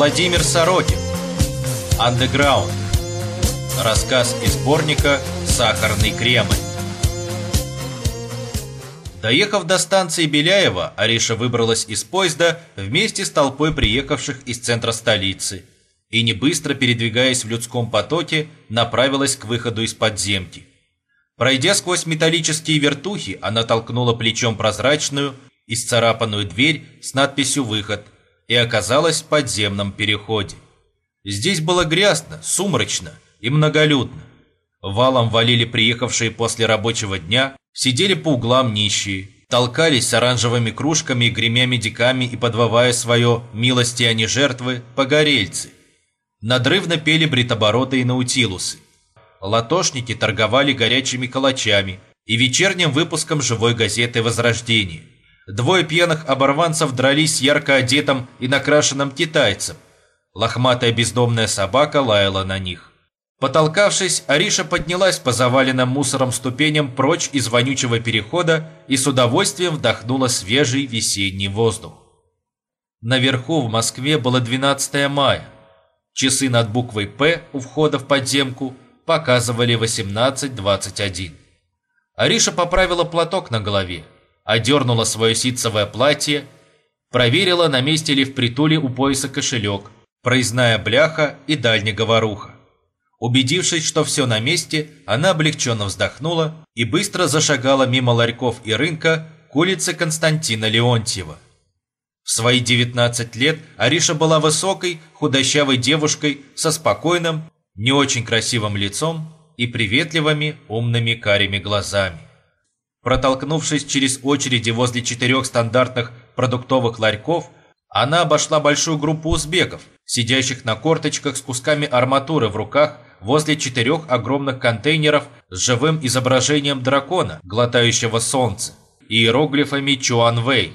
Владимир Сорокин. Андеграунд. Рассказ из сборника «Сахарный Кремль». Доехав до станции Беляева, Ариша выбралась из поезда вместе с толпой приехавших из центра столицы и, не быстро передвигаясь в людском потоке, направилась к выходу из подземки. Пройдя сквозь металлические вертухи, она толкнула плечом прозрачную, исцарапанную дверь с надписью «Выход» и оказалась в подземном переходе. Здесь было грязно, сумрачно и многолюдно. Валом валили приехавшие после рабочего дня, сидели по углам нищие, толкались с оранжевыми кружками и гремя медиками и подвывая свое «милости, а не жертвы» погорельцы. Надрывно пели бритобороты и наутилусы. Латошники торговали горячими калачами и вечерним выпуском живой газеты «Возрождение». Двое пьяных оборванцев дрались ярко одетым и накрашенным китайцем. Лохматая бездомная собака лаяла на них. Потолкавшись, Ариша поднялась по заваленным мусором ступеням прочь из вонючего перехода и с удовольствием вдохнула свежий весенний воздух. Наверху в Москве было 12 мая. Часы над буквой «П» у входа в подземку показывали 18.21. Ариша поправила платок на голове, одернула свое ситцевое платье, проверила, на месте ли в притуле у пояса кошелек, проездная бляха и дальнеговоруха. Убедившись, что все на месте, она облегченно вздохнула и быстро зашагала мимо ларьков и рынка к улице Константина Леонтьева. В свои 19 лет Ариша была высокой, худощавой девушкой со спокойным, не очень красивым лицом и приветливыми, умными карими глазами. Протолкнувшись через очереди возле четырех стандартных продуктовых ларьков, она обошла большую группу узбеков, сидящих на корточках с кусками арматуры в руках возле четырех огромных контейнеров с живым изображением дракона, глотающего солнце, и иероглифами Чуанвэй.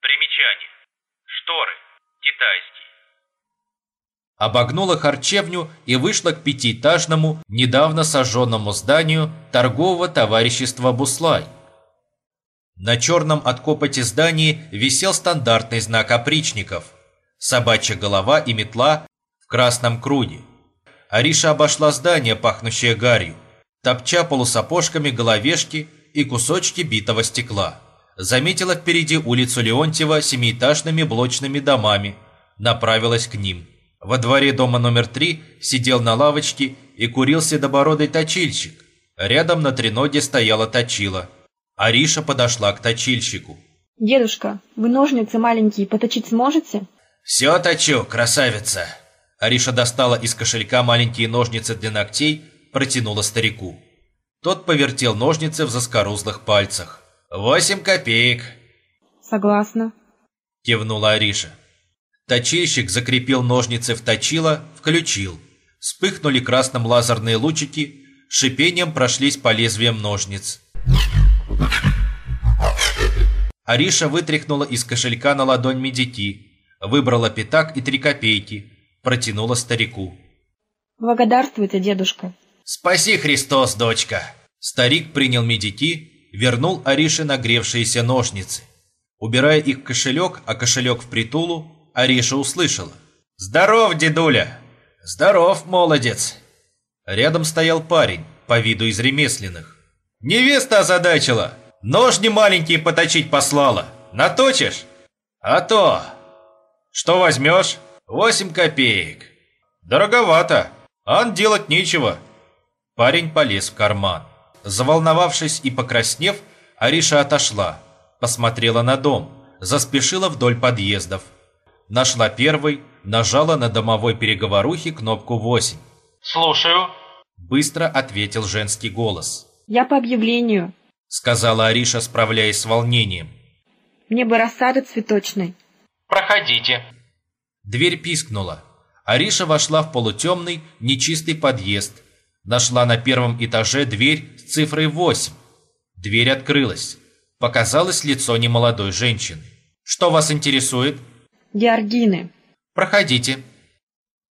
Примечание. Шторы. Китайский. Обогнула харчевню и вышла к пятиэтажному, недавно сожженному зданию торгового товарищества «Буслай». На черном от копоти здании висел стандартный знак опричников – собачья голова и метла в красном круге. Ариша обошла здание, пахнущее гарью, топча полусапожками головешки и кусочки битого стекла. Заметила впереди улицу Леонтьева семиэтажными блочными домами, направилась к ним. Во дворе дома номер три сидел на лавочке и курил седобородый точильщик. Рядом на треноге стояла точила. Ариша подошла к точильщику. Дедушка, вы ножницы маленькие поточить сможете? «Все точу, красавица!» Ариша достала из кошелька маленькие ножницы для ногтей, протянула старику. Тот повертел ножницы в заскорузлых пальцах. «Восемь копеек!» Согласна. Кивнула Ариша. Точильщик закрепил ножницы в точило, включил. Вспыхнули красным лазерные лучики, шипением прошлись по лезвиям ножниц. Ариша вытряхнула из кошелька на ладонь медики, выбрала пятак и три копейки, протянула старику. Благодарствуйте, дедушка. «Спаси Христос, дочка!» Старик принял медики, вернул Арише нагревшиеся ножницы. Убирая их в кошелек, а кошелек в притулу, Ариша услышала. «Здоров, дедуля!» «Здоров, молодец!» Рядом стоял парень, по виду из ремесленных. «Невеста озадачила! Ножни маленькие поточить послала! Наточишь?» «А то!» «Что возьмешь?» «Восемь копеек!» «Дороговато! Ан делать нечего!» Парень полез в карман. Заволновавшись и покраснев, Ариша отошла, посмотрела на дом, заспешила вдоль подъездов. Нашла первый, нажала на домовой переговорухе кнопку 8. Слушаю. Быстро ответил женский голос. Я по объявлению. Сказала Ариша, справляясь с волнением. Мне бы рассады цветочной. Проходите. Дверь пискнула. Ариша вошла в полутемный, нечистый подъезд. Нашла на первом этаже дверь с цифрой 8. Дверь открылась. Показалось лицо немолодой женщины. «Что вас интересует?» Георгины. «Проходите».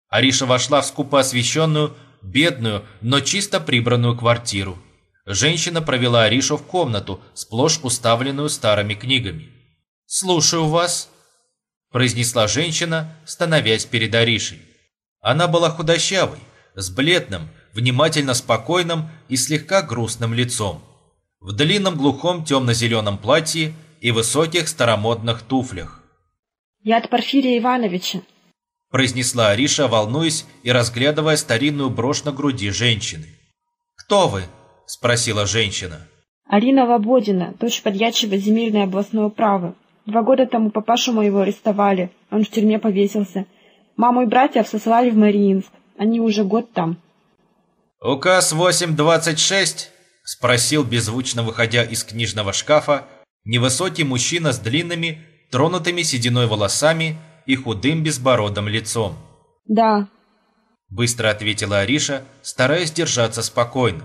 Ариша вошла в скупо освещенную, бедную, но чисто прибранную квартиру. Женщина провела Аришу в комнату, сплошь уставленную старыми книгами. «Слушаю вас». произнесла женщина, становясь перед Аришей. Она была худощавой, с бледным, внимательно спокойным и слегка грустным лицом, в длинном глухом темно-зеленом платье и высоких старомодных туфлях. Я от Порфирия Ивановича. произнесла Ариша, волнуясь и разглядывая старинную брошь на груди женщины. «Кто вы?» – спросила женщина. Арина Лободина, дочь подьячего земельной областной управы. Два года тому папашу моего арестовали, он в тюрьме повесился. Маму и братьев сослали в Мариинск, они уже год там. «Указ 826?» – спросил, беззвучно выходя из книжного шкафа, невысокий мужчина с длинными, тронутыми сединой волосами и худым безбородым лицом. Да, Быстро ответила Ариша, стараясь держаться спокойно.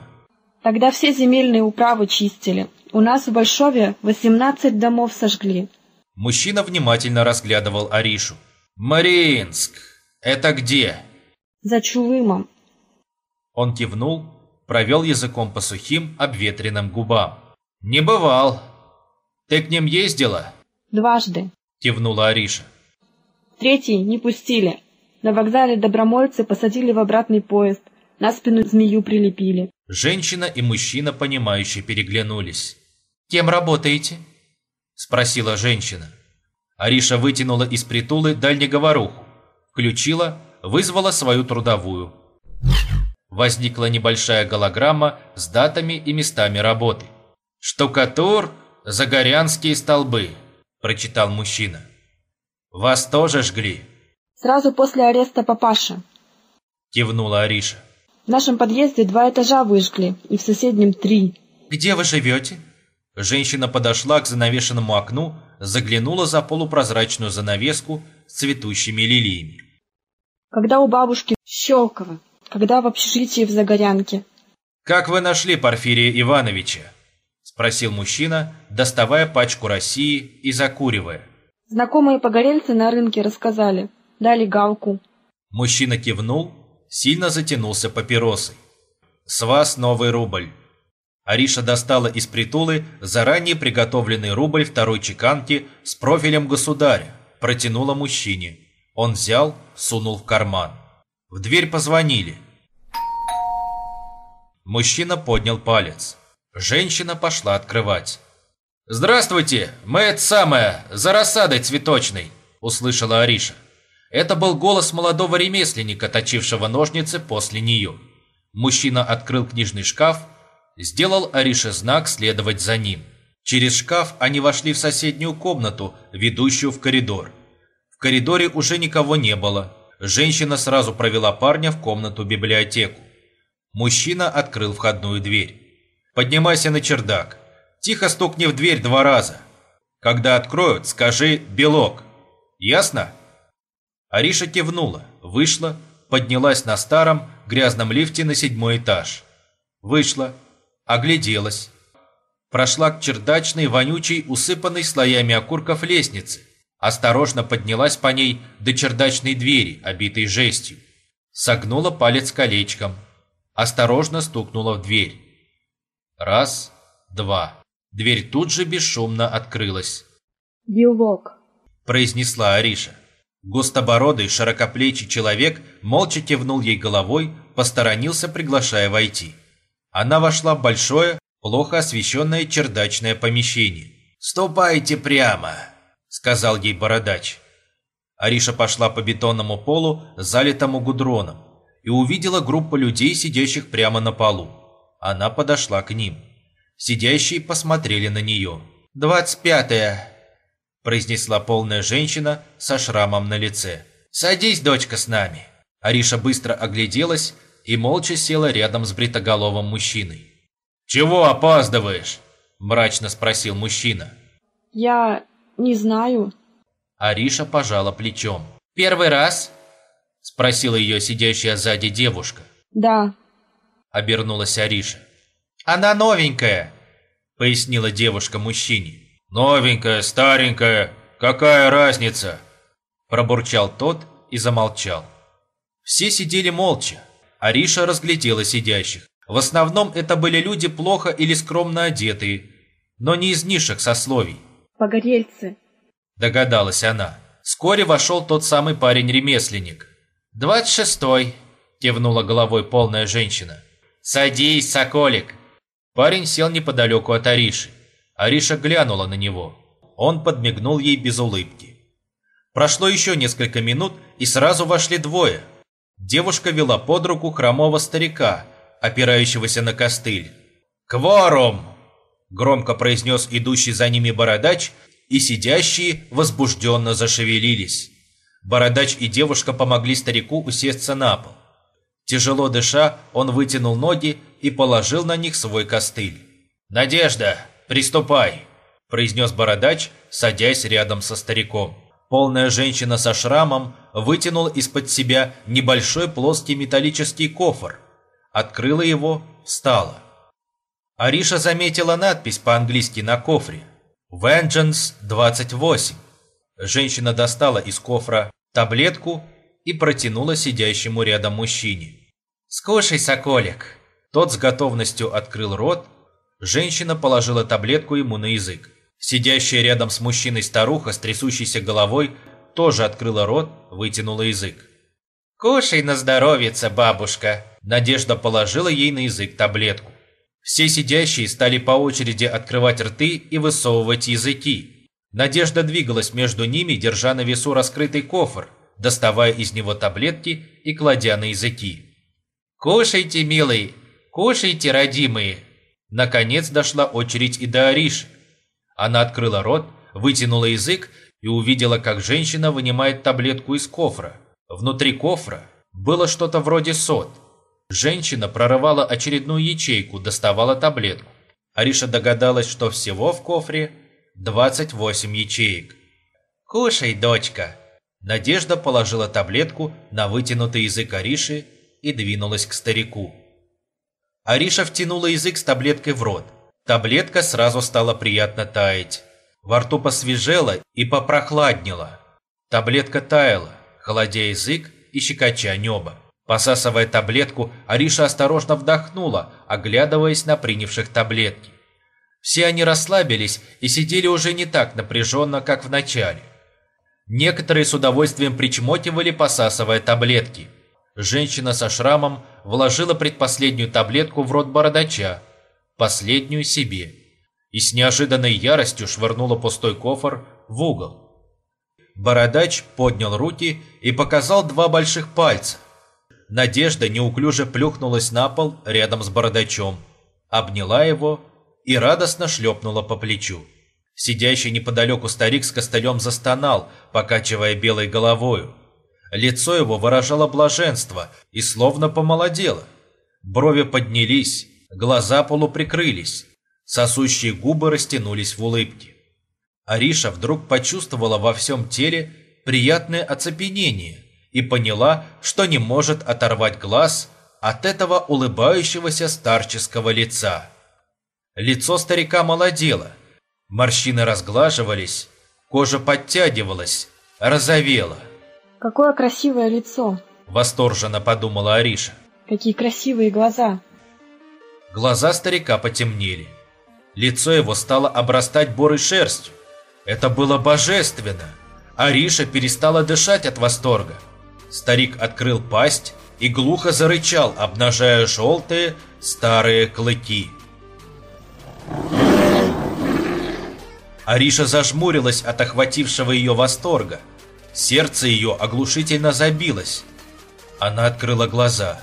Тогда все земельные управы чистили. У нас в Большове 18 домов сожгли. Мужчина внимательно разглядывал Аришу. «Мариинск! Это где?» За Чулымом. Он кивнул, провел языком по сухим, обветренным губам. «Не бывал. Ты к ним ездила?» Дважды. Кивнула Ариша. Третий не пустили. На вокзале добромольцы посадили в обратный поезд. На спину змею прилепили. Женщина и мужчина, понимающе переглянулись. «Кем работаете?» Спросила женщина. Ариша вытянула из притулы дальнеговоруху, включила, вызвала свою трудовую. Возникла небольшая голограмма с датами и местами работы. «Штукатур, Загорянские столбы», – прочитал мужчина. «Вас тоже жгли?» Сразу после ареста папаши. – кивнула Ариша. В нашем подъезде два этажа выжгли, и в соседнем три. «Где вы живете?» Женщина подошла к занавешенному окну, заглянула за полупрозрачную занавеску с цветущими лилиями. Когда у бабушки Щелково, когда в общежитии в Загорянке. «Как вы нашли Порфирия Ивановича?» – спросил мужчина, доставая пачку России и закуривая. Знакомые погорельцы на рынке рассказали. Дали галку. Мужчина кивнул, сильно затянулся папиросой. «С вас новый рубль». Ариша достала из притулы заранее приготовленный рубль второй чеканки с профилем государя, протянула мужчине. Он взял, сунул в карман. В дверь позвонили. Мужчина поднял палец. Женщина пошла открывать. «Здравствуйте, мы это самое, за рассадой цветочной», – услышала Ариша. Это был голос молодого ремесленника, точившего ножницы после нее. Мужчина открыл книжный шкаф, сделал Арише знак следовать за ним. Через шкаф они вошли в соседнюю комнату, ведущую в коридор. В коридоре уже никого не было. Женщина сразу провела парня в комнату-библиотеку. Мужчина открыл входную дверь. «Поднимайся на чердак. Тихо стукни в дверь два раза. Когда откроют, скажи «белок». Ясно?» Ариша кивнула, вышла, поднялась на старом грязном лифте на седьмой этаж. Вышла, огляделась. Прошла к чердачной, вонючей, усыпанной слоями окурков лестнице. Осторожно поднялась по ней до чердачной двери, обитой жестью. Согнула палец колечком. Осторожно стукнула в дверь. Раз, два. Дверь тут же бесшумно открылась. Белок. Произнесла Ариша. Густобородый, широкоплечий человек молча кивнул ей головой, посторонился, приглашая войти. Она вошла в большое, плохо освещенное чердачное помещение. «Ступайте прямо», — сказал ей бородач. Ариша пошла по бетонному полу, залитому гудроном, и увидела группу людей, сидящих прямо на полу. Она подошла к ним. Сидящие посмотрели на нее. «Двадцать пятая», – произнесла полная женщина со шрамом на лице. «Садись, дочка, с нами». Ариша быстро огляделась и молча села рядом с бритоголовым мужчиной. «Чего опаздываешь?» – мрачно спросил мужчина. Я не знаю. Ариша пожала плечом. «Первый раз?» – спросила ее сидящая сзади девушка. Да, Обернулась Ариша. «Она новенькая», – пояснила девушка мужчине. «Новенькая, старенькая, какая разница?» Пробурчал тот и замолчал. Все сидели молча. Ариша разглядела сидящих. В основном это были люди плохо или скромно одетые, но не из низших сословий, погорельцы. догадалась она. Вскоре вошел тот самый парень-ремесленник. «Двадцать шестой», – кивнула головой полная женщина. «Садись, соколик!» Парень сел неподалеку от Ариши. Ариша глянула на него. Он подмигнул ей без улыбки. Прошло еще несколько минут, и сразу вошли двое. Девушка вела под руку хромого старика, опирающегося на костыль. «Кворум!» – громко произнес идущий за ними бородач, и сидящие возбужденно зашевелились. Бородач и девушка помогли старику усесться на пол. Тяжело дыша, он вытянул ноги и положил на них свой костыль. «Надежда, приступай!» – произнес бородач, садясь рядом со стариком. Полная женщина со шрамом вытянула из-под себя небольшой плоский металлический кофр, открыла его, встала. Ариша заметила надпись по-английски на кофре «Vengeance 28». Женщина достала из кофра таблетку и протянула сидящему рядом мужчине. «Скушай, соколик!» Тот с готовностью открыл рот. Женщина положила таблетку ему на язык. Сидящая рядом с мужчиной старуха с трясущейся головой тоже открыла рот, вытянула язык. «Кушай на здоровьице, бабушка!» Надежда положила ей на язык таблетку. Все сидящие стали по очереди открывать рты и высовывать языки. Надежда двигалась между ними, держа на весу раскрытый кофр, доставая из него таблетки и кладя на языки. «Кушайте, милый, кушайте, родимые!» Наконец дошла очередь и до Ариши. Она открыла рот, вытянула язык и увидела, как женщина вынимает таблетку из кофра. Внутри кофра было что-то вроде сот. Женщина прорывала очередную ячейку, доставала таблетку. Ариша догадалась, что всего в кофре 28 ячеек. «Кушай, дочка!» Надежда положила таблетку на вытянутый язык Ариши и двинулась к старику. Ариша втянула язык с таблеткой в рот. Таблетка сразу стала приятно таять. Во рту посвежело и попрохладнело. Таблетка таяла, холодя язык и щекоча небо. Посасывая таблетку, Ариша осторожно вдохнула, оглядываясь на принявших таблетки. Все они расслабились и сидели уже не так напряженно, как в начале. Некоторые с удовольствием причмокивали, посасывая таблетки – Женщина со шрамом вложила предпоследнюю таблетку в рот бородача, последнюю себе, и с неожиданной яростью швырнула пустой кофр в угол. Бородач поднял руки и показал два больших пальца. Надежда неуклюже плюхнулась на пол рядом с бородачом, обняла его и радостно шлепнула по плечу. Сидящий неподалеку старик с костылем застонал, покачивая белой головою. Лицо его выражало блаженство и словно помолодело. Брови поднялись, глаза полуприкрылись, сосущие губы растянулись в улыбке. Ариша вдруг почувствовала во всем теле приятное оцепенение и поняла, что не может оторвать глаз от этого улыбающегося старческого лица. Лицо старика молодело, морщины разглаживались, кожа подтягивалась, розовела. Какое красивое лицо! Восторженно подумала Ариша. Какие красивые глаза! Глаза старика потемнели. Лицо его стало обрастать борой шерстью. Это было божественно. Ариша перестала дышать от восторга. Старик открыл пасть и глухо зарычал, обнажая желтые старые клыки. Ариша зажмурилась от охватившего ее восторга. Сердце ее оглушительно забилось. Она открыла глаза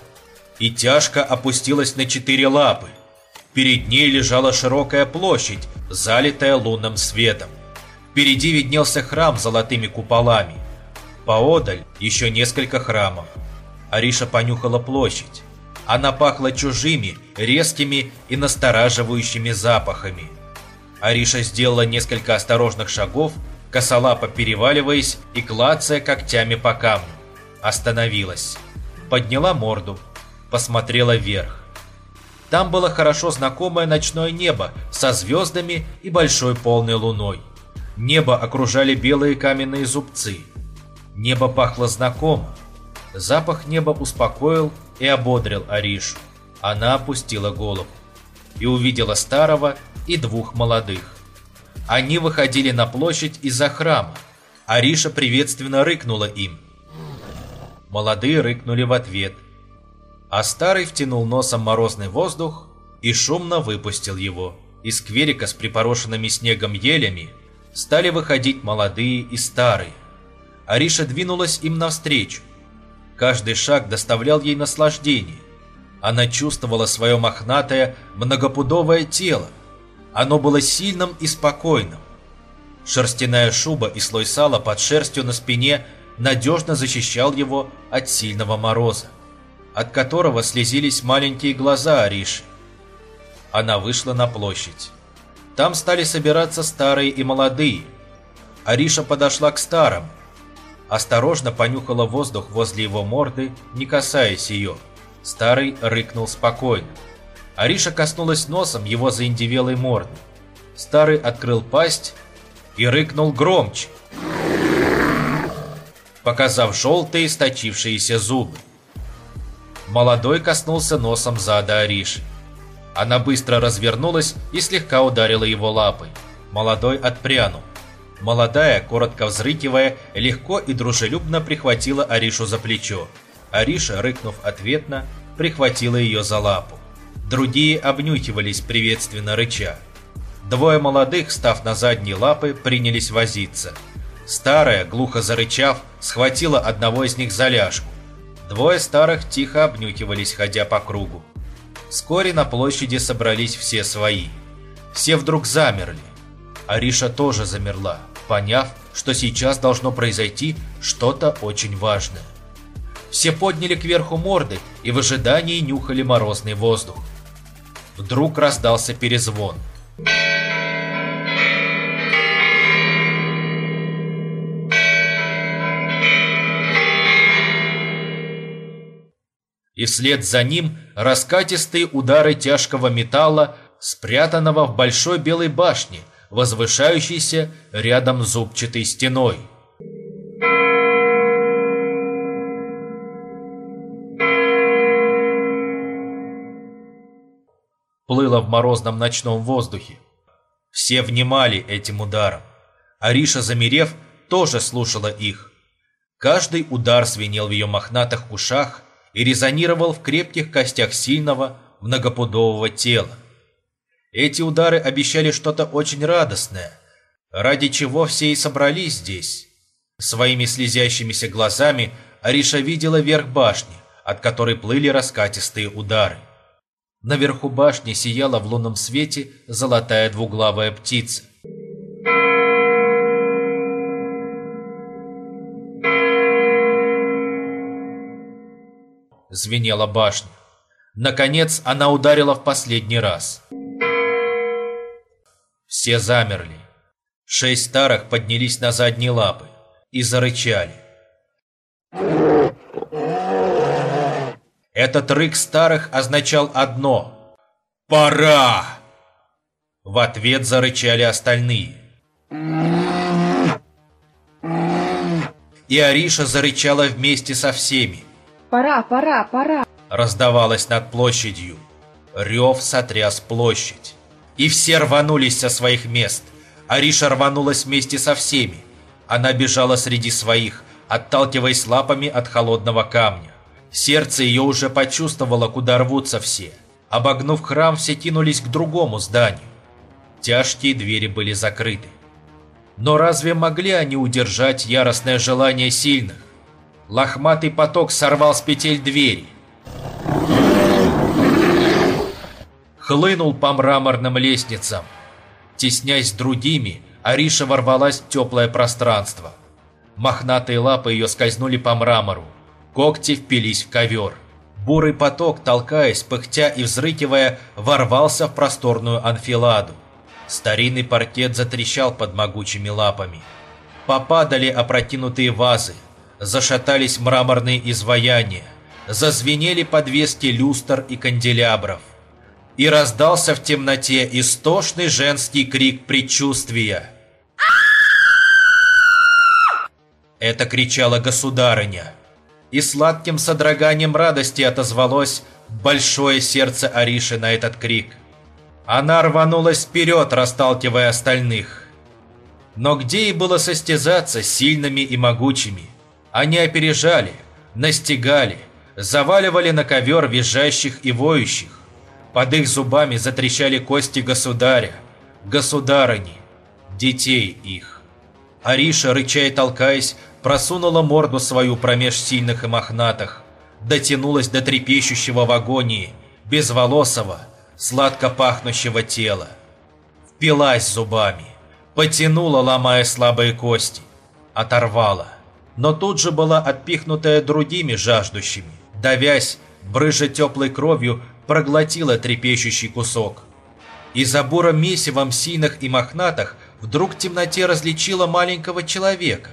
и тяжко опустилась на четыре лапы. Перед ней лежала широкая площадь, залитая лунным светом. Впереди виднелся храм с золотыми куполами. Поодаль еще несколько храмов. Ариша понюхала площадь. Она пахла чужими, резкими и настораживающими запахами. Ариша сделала несколько осторожных шагов косолапо переваливаясь и клацая когтями по камню. Остановилась. Подняла морду. Посмотрела вверх. Там было хорошо знакомое ночное небо со звездами и большой полной луной. Небо окружали белые каменные зубцы. Небо пахло знакомо. Запах неба успокоил и ободрил Аришу. Она опустила голову и увидела старого и двух молодых. Они выходили на площадь из-за храма. Ариша приветственно рыкнула им. Молодые рыкнули в ответ, а старый втянул носом морозный воздух и шумно выпустил его. Из скверика с припорошенными снегом елями стали выходить молодые и старые. Ариша двинулась им навстречу. Каждый шаг доставлял ей наслаждение. Она чувствовала свое мохнатое, многопудовое тело. Оно было сильным и спокойным. Шерстяная шуба и слой сала под шерстью на спине надежно защищал его от сильного мороза, от которого слезились маленькие глаза Ариши. Она вышла на площадь. Там стали собираться старые и молодые. Ариша подошла к старым. Осторожно понюхала воздух возле его морды, не касаясь ее. Старый рыкнул спокойно. Ариша коснулась носом его заиндевелой морды. Старый открыл пасть и рыкнул громче, показав желтые сточившиеся зубы. Молодой коснулся носом зада Ариши. Она быстро развернулась и слегка ударила его лапой. Молодой отпрянул. Молодая, коротко взрыкивая, легко и дружелюбно прихватила Аришу за плечо. Ариша, рыкнув ответно, прихватила ее за лапу. Другие обнюхивались приветственно рыча. Двое молодых, став на задние лапы, принялись возиться. Старая, глухо зарычав, схватила одного из них за ляжку. Двое старых тихо обнюхивались, ходя по кругу. Вскоре на площади собрались все свои. Все вдруг замерли. Ариша тоже замерла, поняв, что сейчас должно произойти что-то очень важное. Все подняли кверху морды и в ожидании нюхали морозный воздух. Вдруг раздался перезвон. И вслед за ним раскатистые удары тяжкого металла, спрятанного в большой белой башне, возвышающейся рядом зубчатой стеной. Плыло в морозном ночном воздухе. Все внимали этим ударом. Ариша, замерев, тоже слушала их. Каждый удар звенел в ее мохнатых ушах и резонировал в крепких костях сильного, многопудового тела. Эти удары обещали что-то очень радостное, ради чего все и собрались здесь. Своими слезящимися глазами Ариша видела верх башни, от которой плыли раскатистые удары. Наверху башни сияла в лунном свете золотая двуглавая птица. Звенела башня. Наконец она ударила в последний раз. Все замерли. Шесть старых поднялись на задние лапы и зарычали. Этот рык старых означал одно – «Пора!» В ответ зарычали остальные. И Ариша зарычала вместе со всеми. Пора, пора, пора. Раздавалось над площадью. Рев сотряс площадь. И все рванулись со своих мест. Ариша рванулась вместе со всеми. Она бежала среди своих, отталкиваясь лапами от холодного камня. Сердце ее уже почувствовало, куда рвутся все. Обогнув храм, все кинулись к другому зданию. Тяжкие двери были закрыты. Но разве могли они удержать яростное желание сильных? Лохматый поток сорвал с петель двери. Хлынул по мраморным лестницам. Теснясь другими, Ариша ворвалась в теплое пространство. Мохнатые лапы ее скользнули по мрамору. Когти впились в ковер. Бурый поток, толкаясь, пыхтя и взрыкивая, ворвался в просторную анфиладу. Старинный паркет затрещал под могучими лапами. Попадали опрокинутые вазы, зашатались мраморные изваяния, зазвенели подвески люстр и канделябров. И раздался в темноте истошный женский крик предчувствия. Это кричала государыня и сладким содроганием радости отозвалось большое сердце Ариши на этот крик. Она рванулась вперед, расталкивая остальных. Но где ей было состязаться с сильными и могучими? Они опережали, настигали, заваливали на ковер визжащих и воющих. Под их зубами затрещали кости государя, государыни, детей их. Ариша, рыча и толкаясь, просунула морду свою промеж сильных и мохнатых, дотянулась до трепещущего в агонии, безволосого, сладко пахнущего тела. Впилась зубами, потянула, ломая слабые кости, оторвала, но тут же была отпихнутая другими жаждущими, давясь, брыжа теплой кровью, проглотила трепещущий кусок. И за буром месивом синых и мохнатых вдруг в темноте различила маленького человека,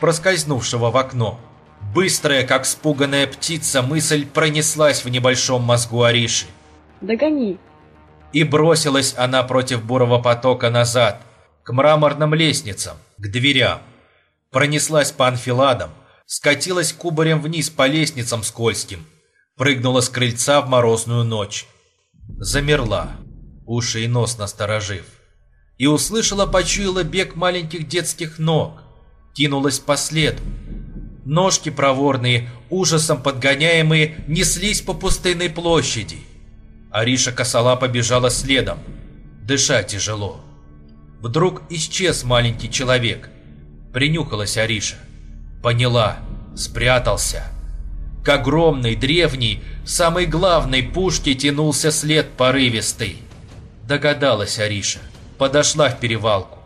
проскользнувшего в окно. Быстрая, как спуганная птица, мысль пронеслась в небольшом мозгу Ариши. Догони. И бросилась она против бурого потока назад, к мраморным лестницам, к дверям. Пронеслась по анфиладам, скатилась кубарем вниз по лестницам скользким, прыгнула с крыльца в морозную ночь. Замерла, уши и нос насторожив. И услышала, почуяла бег маленьких детских ног. Кинулась по следу. Ножки проворные, ужасом подгоняемые, неслись по пустынной площади. Ариша косола побежала следом. Дыша тяжело. Вдруг исчез маленький человек. Принюхалась Ариша. Поняла. Спрятался. К огромной, древней, самой главной пушке тянулся след порывистый. Догадалась Ариша. Подошла в перевалку.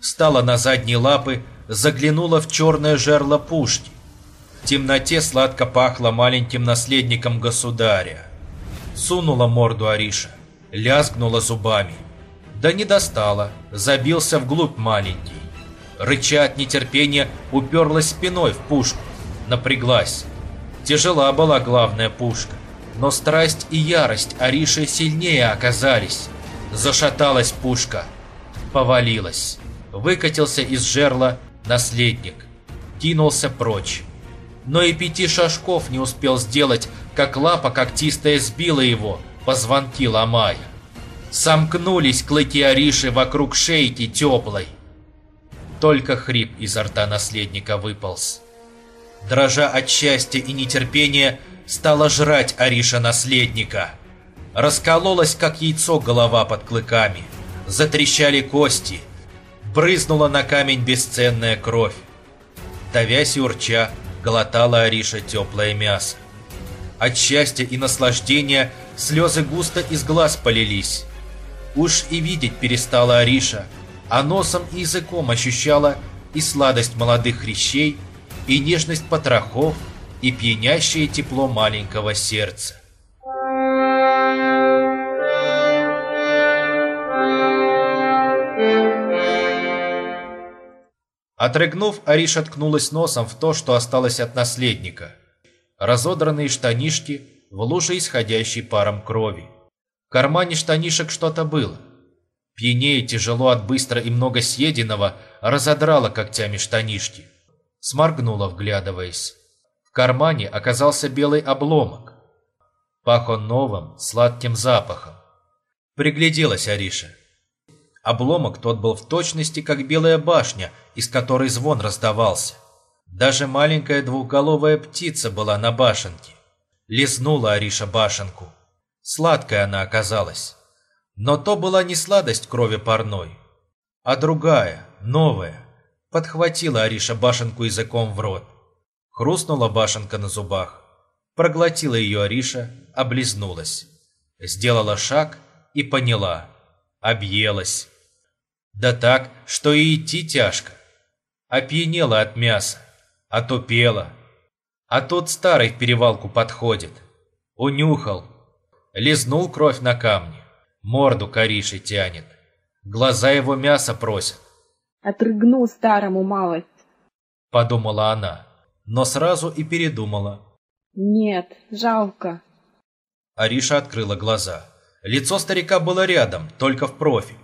Встала на задние лапы, заглянула в черное жерло пушки. В темноте сладко пахло маленьким наследником государя. Сунула морду Ариша, лязгнула зубами. Да не достала, забился вглубь маленький. Рыча от нетерпения, уперлась спиной в пушку, напряглась. Тяжела была главная пушка, но страсть и ярость Ариши сильнее оказались. Зашаталась пушка, повалилась. Выкатился из жерла наследник, кинулся прочь. Но и пяти шажков не успел сделать, как лапа когтистая сбила его, позвонки ломая. Сомкнулись клыки Ариши вокруг шейки теплой. Только хрип изо рта наследника выполз. Дрожа от счастья и нетерпения, стала жрать Ариша наследника. Раскололась, как яйцо, голова под клыками. Затрещали кости. Брызнула на камень бесценная кровь. Давясь и урча, глотала Ариша теплое мясо. От счастья и наслаждения слезы густо из глаз полились. Уж и видеть перестала Ариша, а носом и языком ощущала и сладость молодых хрящей, и нежность потрохов, и пьянящее тепло маленького сердца. Отрыгнув, Ариша ткнулась носом в то, что осталось от наследника. Разодранные штанишки в луже исходящей паром крови. В кармане штанишек что-то было. Пьянее тяжело от быстро и много съеденного разодрала когтями штанишки. Сморгнула, вглядываясь. В кармане оказался белый обломок. Пах он новым, сладким запахом. Пригляделась Ариша. Обломок тот был в точности, как белая башня, из которой звон раздавался. Даже маленькая двухголовая птица была на башенке. Лизнула Ариша башенку. Сладкая она оказалась. Но то была не сладость крови парной, а другая, новая. Подхватила Ариша башенку языком в рот. Хрустнула башенка на зубах. Проглотила ее Ариша, облизнулась. Сделала шаг и поняла. Объелась. Да так, что и идти тяжко. Опьянела от мяса, отупела. А тот старый в перевалку подходит. Унюхал. Лизнул кровь на камне. Морду кориши тянет. Глаза его мяса просят. Отрыгну старому малость. Подумала она, но сразу и передумала. Нет, жалко. Ариша открыла глаза. Лицо старика было рядом, только в профиль.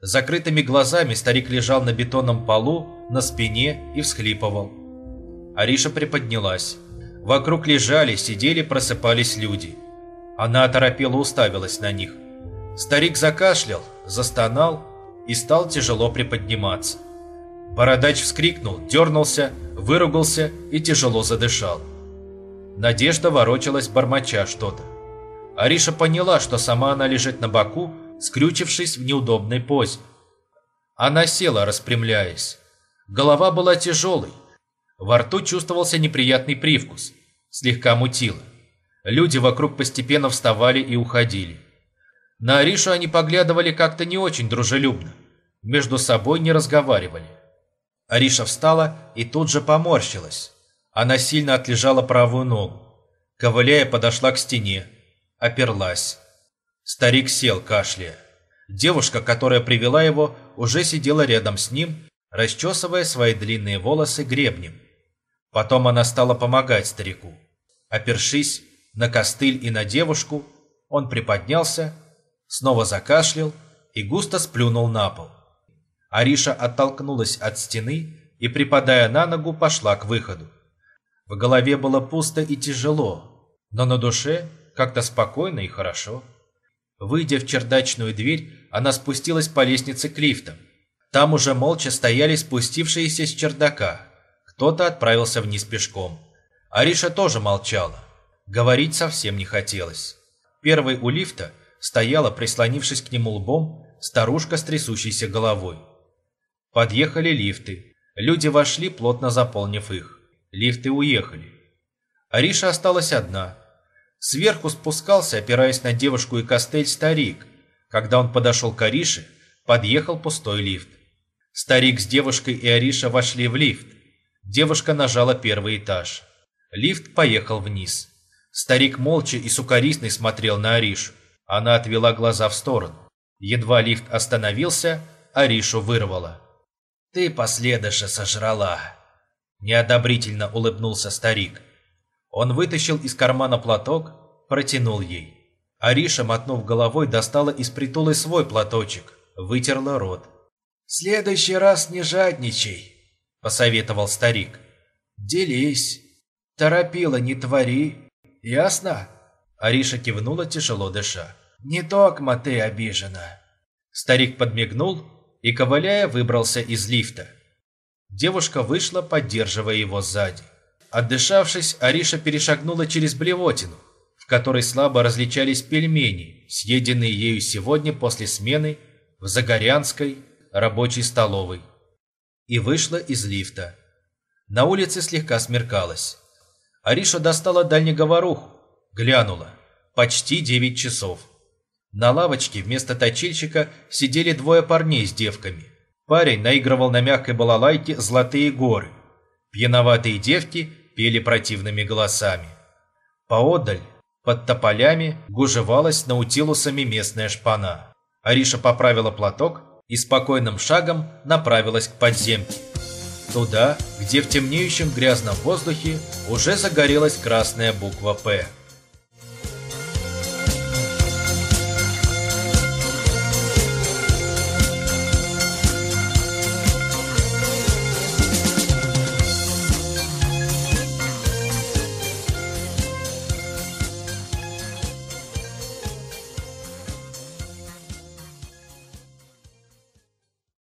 Закрытыми глазами старик лежал на бетонном полу, на спине и всхлипывал. Ариша приподнялась. Вокруг лежали, сидели, просыпались люди. Она оторопела уставилась на них. Старик закашлял, застонал и стал тяжело приподниматься. Бородач вскрикнул, дернулся, выругался и тяжело задышал. Надежда ворочалась, бормоча что-то. Ариша поняла, что сама она лежит на боку, скрючившись в неудобной позе. Она села, распрямляясь. Голова была тяжелой. Во рту чувствовался неприятный привкус. Слегка мутило. Люди вокруг постепенно вставали и уходили. На Аришу они поглядывали как-то не очень дружелюбно. Между собой не разговаривали. Ариша встала и тут же поморщилась. Она сильно отлежала правую ногу. Ковыляя подошла к стене. Оперлась. Старик сел, кашляя. Девушка, которая привела его, уже сидела рядом с ним, расчесывая свои длинные волосы гребнем. Потом она стала помогать старику. Опершись на костыль и на девушку, он приподнялся, снова закашлял и густо сплюнул на пол. Ариша оттолкнулась от стены и, припадая на ногу, пошла к выходу. В голове было пусто и тяжело, но на душе как-то спокойно и хорошо. Выйдя в чердачную дверь, она спустилась по лестнице к лифтам. Там уже молча стояли спустившиеся с чердака. Кто-то отправился вниз пешком. Ариша тоже молчала. Говорить совсем не хотелось. Первой у лифта стояла, прислонившись к нему лбом, старушка с трясущейся головой. Подъехали лифты. Люди вошли, плотно заполнив их. Лифты уехали. Ариша осталась одна. Сверху спускался, опираясь на девушку и костель, старик. Когда он подошел к Арише, подъехал пустой лифт. Старик с девушкой и Ариша вошли в лифт. Девушка нажала первый этаж. Лифт поехал вниз. Старик молча и сукоризный смотрел на Аришу. Она отвела глаза в сторону. Едва лифт остановился, Аришу вырвала. «Ты последыша сожрала!» Неодобрительно улыбнулся старик. Он вытащил из кармана платок, протянул ей. Ариша, мотнув головой, достала из притулы свой платочек, вытерла рот. «В следующий раз не жадничай», — посоветовал старик. «Делись. Торопила не твори. Ясно?» Ариша кивнула, тяжело дыша. «Не токма ты обижена». Старик подмигнул и, ковыляя, выбрался из лифта. Девушка вышла, поддерживая его сзади. Отдышавшись, Ариша перешагнула через блевотину, в которой слабо различались пельмени, съеденные ею сегодня после смены в Загорянской рабочей столовой, и вышла из лифта. На улице слегка смеркалось. Ариша достала дальнеговоруху, глянула. Почти девять часов. На лавочке вместо точильщика сидели двое парней с девками. Парень наигрывал на мягкой балалайке «Золотые горы». Пьяноватые девки пели противными голосами. Поодаль, под тополями, гужевалась наутилусами местная шпана. Ариша поправила платок и спокойным шагом направилась к подземке. Туда, где в темнеющем грязном воздухе уже загорелась красная буква «П».